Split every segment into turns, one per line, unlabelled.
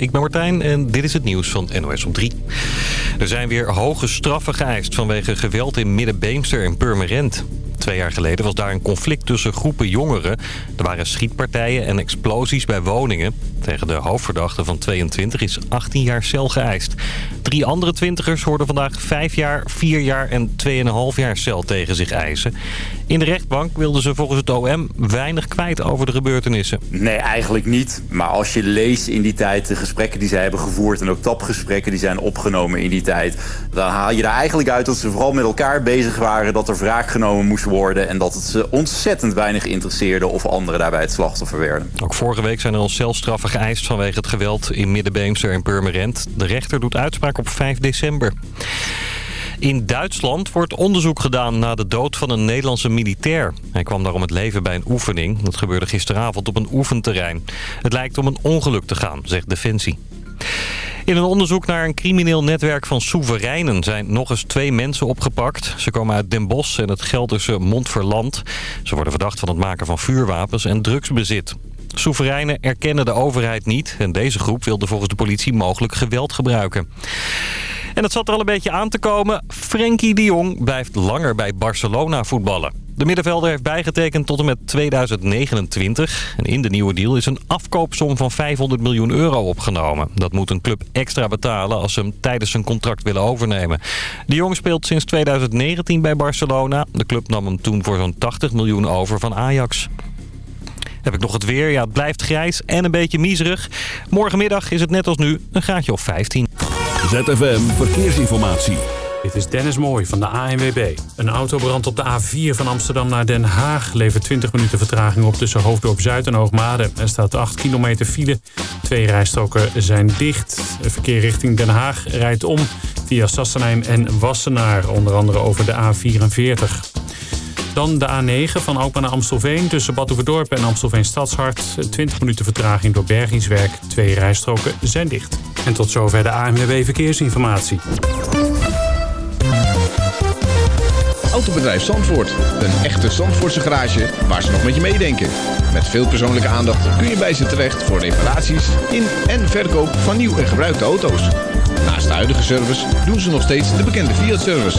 ik ben Martijn en dit is het nieuws van NOS op 3. Er zijn weer hoge straffen geëist vanwege geweld in Middenbeemster en Purmerend. Twee jaar geleden was daar een conflict tussen groepen jongeren. Er waren schietpartijen en explosies bij woningen. Tegen de hoofdverdachte van 22 is 18 jaar cel geëist. Drie andere twintigers hoorden vandaag 5 jaar, 4 jaar en 2,5 jaar cel tegen zich eisen. In de rechtbank wilden ze volgens het OM weinig kwijt over de gebeurtenissen.
Nee, eigenlijk niet. Maar als je leest in die tijd de gesprekken die zij hebben gevoerd... en ook tapgesprekken die zijn opgenomen in die tijd... dan haal je er eigenlijk uit dat ze vooral met elkaar bezig waren... dat er wraak genomen moest worden... en dat het ze ontzettend weinig interesseerde of anderen daarbij het slachtoffer werden.
Ook vorige week zijn er al celstraffen geëist vanwege het geweld in Middenbeemster en Purmerend. De rechter doet uitspraak op 5 december. In Duitsland wordt onderzoek gedaan naar de dood van een Nederlandse militair. Hij kwam daar om het leven bij een oefening. Dat gebeurde gisteravond op een oefenterrein. Het lijkt om een ongeluk te gaan, zegt Defensie. In een onderzoek naar een crimineel netwerk van soevereinen zijn nog eens twee mensen opgepakt. Ze komen uit Den Bosch en het Gelderse Montferland. Ze worden verdacht van het maken van vuurwapens en drugsbezit. Soevereinen erkennen de overheid niet en deze groep wilde volgens de politie mogelijk geweld gebruiken. En het zat er al een beetje aan te komen. Frenkie de Jong blijft langer bij Barcelona voetballen. De middenvelder heeft bijgetekend tot en met 2029. En in de nieuwe deal is een afkoopsom van 500 miljoen euro opgenomen. Dat moet een club extra betalen als ze hem tijdens zijn contract willen overnemen. De Jong speelt sinds 2019 bij Barcelona. De club nam hem toen voor zo'n 80 miljoen over van Ajax. Heb ik nog het weer? Ja, het blijft grijs en een beetje miserig. Morgenmiddag is het net als nu een graadje of 15.
ZFM Verkeersinformatie.
Dit is Dennis Mooij van de ANWB. Een autobrand op de A4 van Amsterdam naar Den Haag... levert 20 minuten vertraging op tussen Hoofddorp Zuid en Hoogmade. Er staat 8 kilometer file. Twee rijstroken zijn dicht. Het verkeer richting Den Haag rijdt om via Sassenheim en Wassenaar. Onder andere over de A44. Dan de A9 van Alkmaar naar Amstelveen tussen Badhoevedorp en Amstelveen Stadshart. 20 minuten vertraging door bergingswerk. Twee rijstroken zijn dicht. En tot zover de ANWB Verkeersinformatie.
Autobedrijf Zandvoort. Een echte Zandvoortse garage waar ze nog met je meedenken. Met veel persoonlijke aandacht kun je bij ze terecht voor reparaties in en verkoop van nieuw en gebruikte auto's. Naast de huidige service doen ze nog steeds de bekende Fiat-service.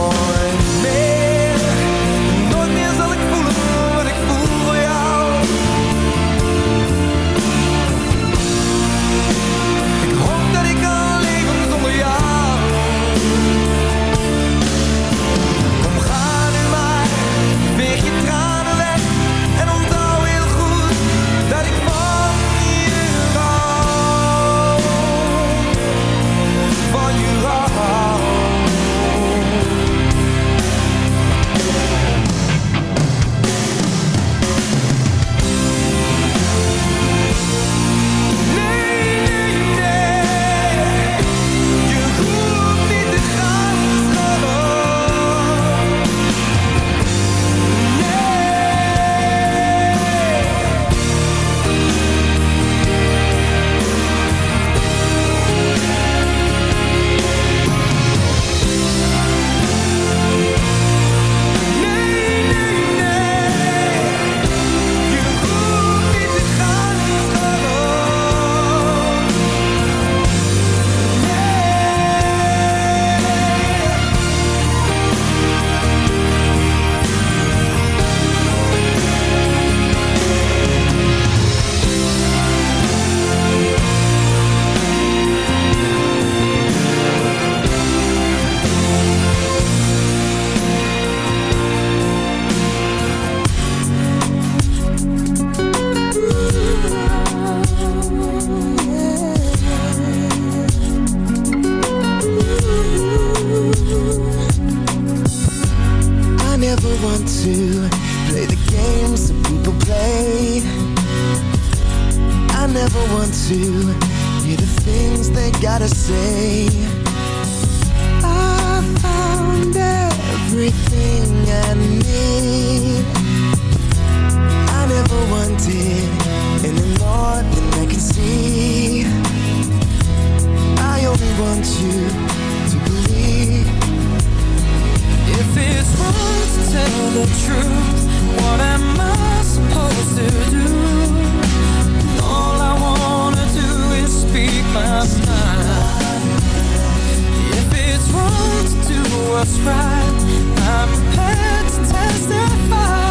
want to hear the things they gotta say. I found everything I need. I never wanted any more than I can see. I only want you to believe.
If it's wrong to tell the truth, what am I supposed to do? Speak my mind. If it's wrong to do what's right, I'm prepared to testify.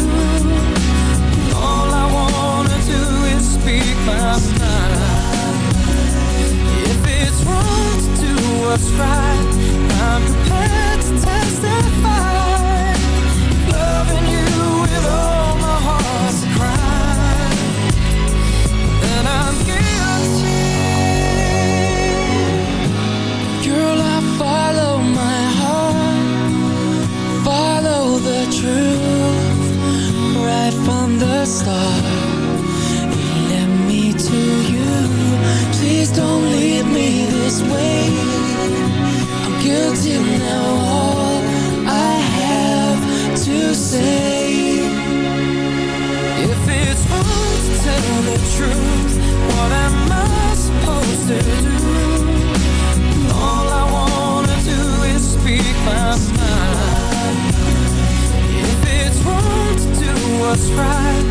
If it's wrong to do what's right, I'm prepared to testify. this way. I'm guilty now all I have to say. If it's wrong to tell the truth What am I supposed to do? All I wanna do is speak my mind. If it's wrong to do what's right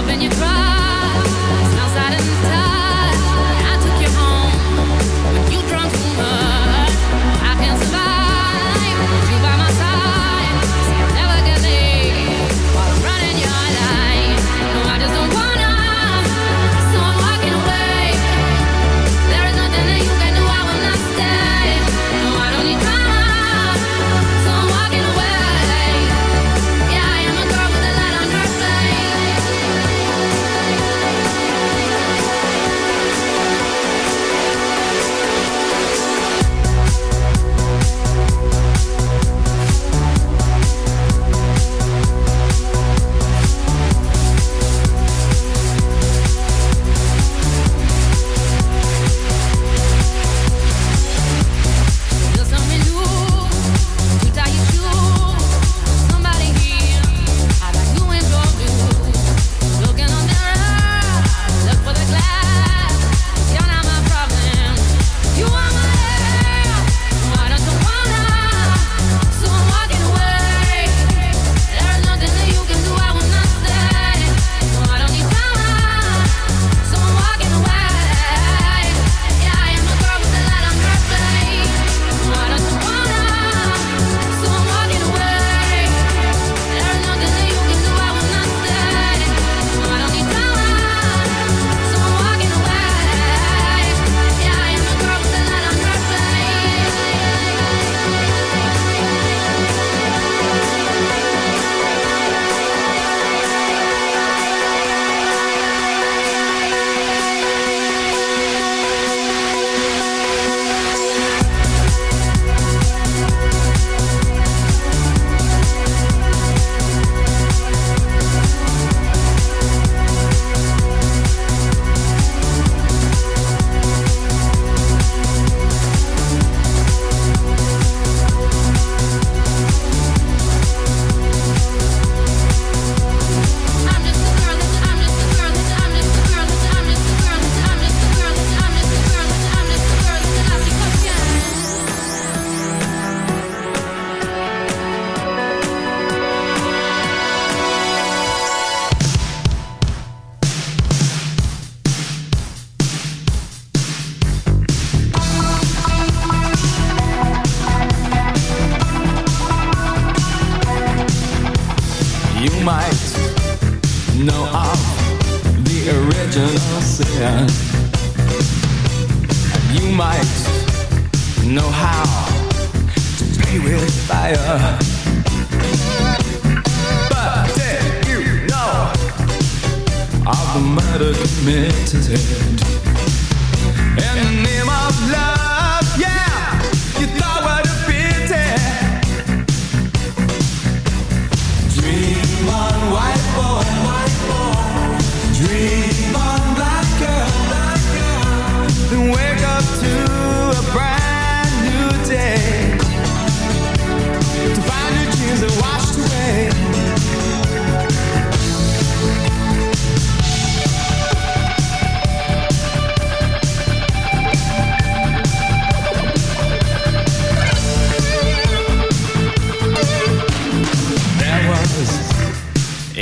I've been your crush.
Committed in the name of love? Yeah,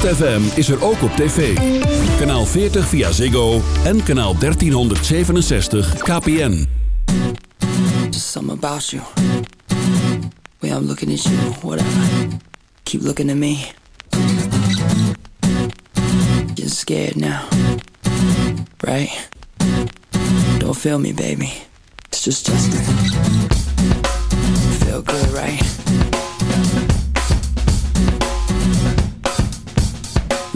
ZFM is er ook op tv. Kanaal 40 via Ziggo en kanaal 1367 KPN.
Just about you. Way I'm looking at you. Keep looking at me. Getting scared now. Right? Don't feel me, baby. It's just Justin. Feel good, right?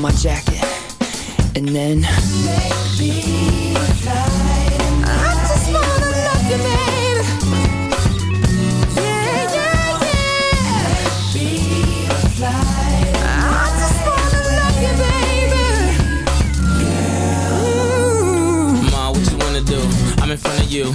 my jacket, and then make me fly. I just wanna love you, baby. Yeah, yeah, yeah. Be a fly. I just wanna love you, baby.
Ma, what you wanna do? I'm in front of you.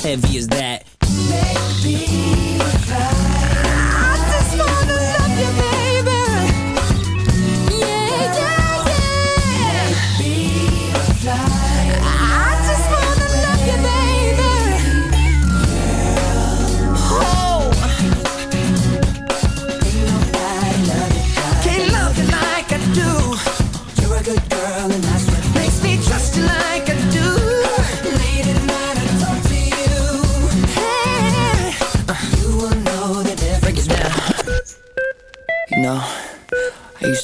heavy is that?
Can't